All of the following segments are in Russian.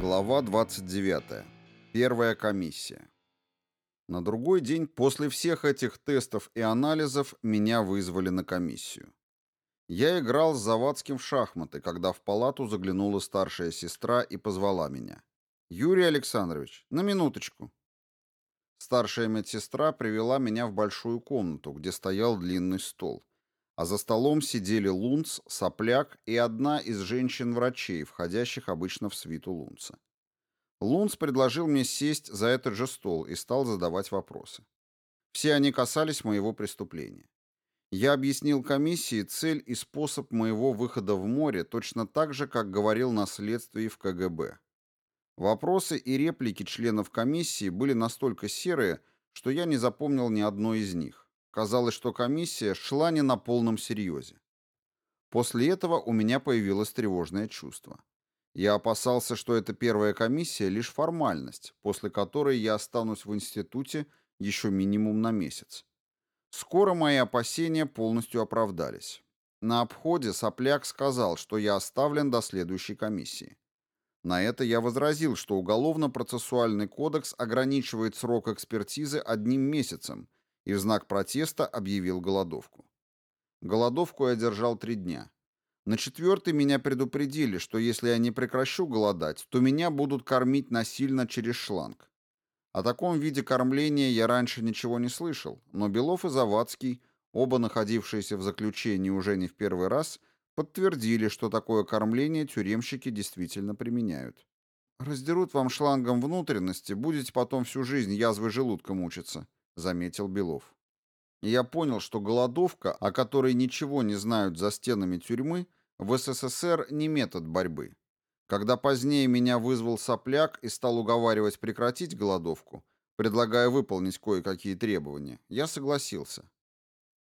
Глава 29. Первая комиссия. На другой день после всех этих тестов и анализов меня вызвали на комиссию. Я играл с Завадским в шахматы, когда в палату заглянула старшая сестра и позвала меня. «Юрий Александрович, на минуточку». Старшая медсестра привела меня в большую комнату, где стоял длинный стол а за столом сидели Лунц, Сопляк и одна из женщин-врачей, входящих обычно в свиту Лунца. Лунц предложил мне сесть за этот же стол и стал задавать вопросы. Все они касались моего преступления. Я объяснил комиссии цель и способ моего выхода в море точно так же, как говорил на следствии в КГБ. Вопросы и реплики членов комиссии были настолько серые, что я не запомнил ни одной из них. Казалось, что комиссия шла не на полном серьезе. После этого у меня появилось тревожное чувство. Я опасался, что эта первая комиссия лишь формальность, после которой я останусь в институте еще минимум на месяц. Скоро мои опасения полностью оправдались. На обходе Сопляк сказал, что я оставлен до следующей комиссии. На это я возразил, что Уголовно-процессуальный кодекс ограничивает срок экспертизы одним месяцем и в знак протеста объявил голодовку. Голодовку я держал три дня. На четвертый меня предупредили, что если я не прекращу голодать, то меня будут кормить насильно через шланг. О таком виде кормления я раньше ничего не слышал, но Белов и Завадский, оба находившиеся в заключении уже не в первый раз, подтвердили, что такое кормление тюремщики действительно применяют. «Раздерут вам шлангом внутренности, будете потом всю жизнь язвой желудка мучиться», заметил Белов. я понял, что голодовка, о которой ничего не знают за стенами тюрьмы, в СССР не метод борьбы. Когда позднее меня вызвал сопляк и стал уговаривать прекратить голодовку, предлагая выполнить кое-какие требования, я согласился.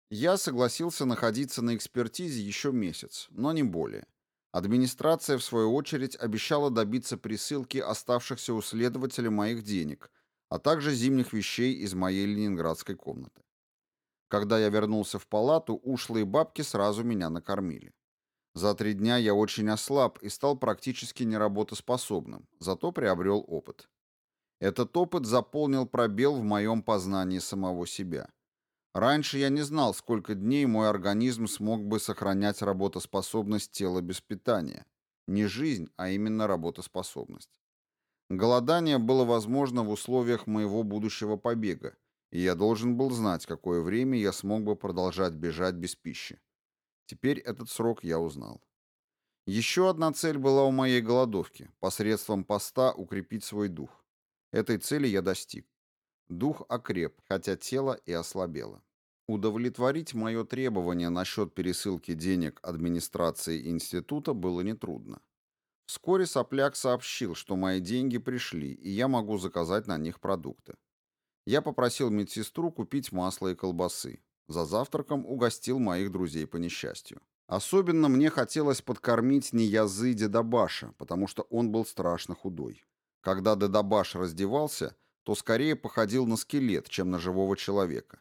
Я согласился находиться на экспертизе еще месяц, но не более. Администрация, в свою очередь, обещала добиться присылки оставшихся у следователя моих денег, а также зимних вещей из моей ленинградской комнаты. Когда я вернулся в палату, ушлые бабки сразу меня накормили. За три дня я очень ослаб и стал практически неработоспособным, зато приобрел опыт. Этот опыт заполнил пробел в моем познании самого себя. Раньше я не знал, сколько дней мой организм смог бы сохранять работоспособность тела без питания. Не жизнь, а именно работоспособность. Голодание было возможно в условиях моего будущего побега, и я должен был знать, какое время я смог бы продолжать бежать без пищи. Теперь этот срок я узнал. Еще одна цель была у моей голодовки – посредством поста укрепить свой дух. Этой цели я достиг. Дух окреп, хотя тело и ослабело. Удовлетворить мое требование насчет пересылки денег администрации института было нетрудно. Вскоре Сопляк сообщил, что мои деньги пришли, и я могу заказать на них продукты. Я попросил медсестру купить масло и колбасы. За завтраком угостил моих друзей по несчастью. Особенно мне хотелось подкормить Ниязы Дедабаша, потому что он был страшно худой. Когда Дедабаш раздевался, то скорее походил на скелет, чем на живого человека.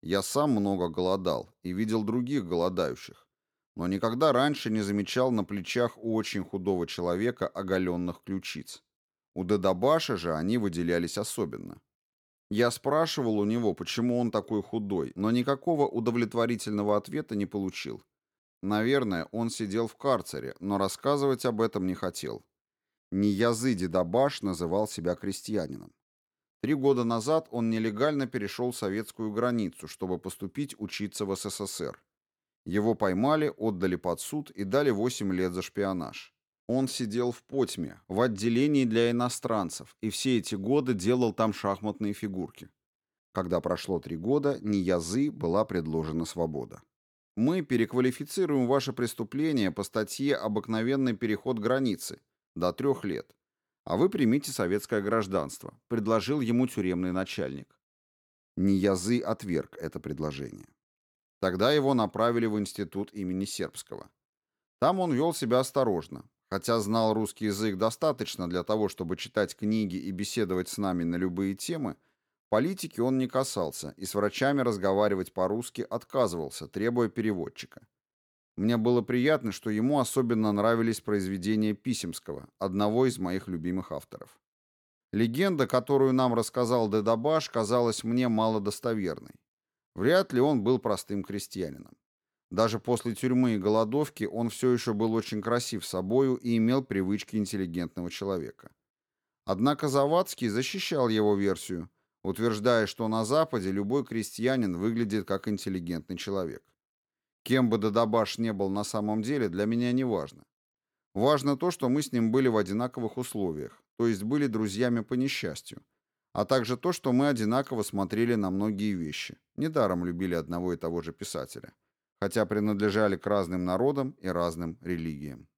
Я сам много голодал и видел других голодающих, но никогда раньше не замечал на плечах у очень худого человека оголенных ключиц. У Дедабаша же они выделялись особенно. Я спрашивал у него, почему он такой худой, но никакого удовлетворительного ответа не получил. Наверное, он сидел в карцере, но рассказывать об этом не хотел. Ниязы Дедабаш называл себя крестьянином. Три года назад он нелегально перешел советскую границу, чтобы поступить учиться в СССР. Его поймали, отдали под суд и дали 8 лет за шпионаж. Он сидел в Потьме, в отделении для иностранцев, и все эти годы делал там шахматные фигурки. Когда прошло три года, Ниязы была предложена свобода. Мы переквалифицируем ваше преступление по статье «Обыкновенный переход границы» до трех лет, а вы примите советское гражданство, предложил ему тюремный начальник. Ниязы отверг это предложение. Тогда его направили в институт имени Сербского. Там он вел себя осторожно, хотя знал русский язык достаточно для того, чтобы читать книги и беседовать с нами на любые темы, политики он не касался и с врачами разговаривать по-русски отказывался, требуя переводчика. Мне было приятно, что ему особенно нравились произведения Писемского, одного из моих любимых авторов. Легенда, которую нам рассказал Дедабаш, казалась мне малодостоверной. Вряд ли он был простым крестьянином. Даже после тюрьмы и голодовки он все еще был очень красив собою и имел привычки интеллигентного человека. Однако Завадский защищал его версию, утверждая, что на Западе любой крестьянин выглядит как интеллигентный человек. Кем бы Дадабаш не был на самом деле, для меня не важно. Важно то, что мы с ним были в одинаковых условиях, то есть были друзьями по несчастью, а также то, что мы одинаково смотрели на многие вещи, недаром любили одного и того же писателя, хотя принадлежали к разным народам и разным религиям.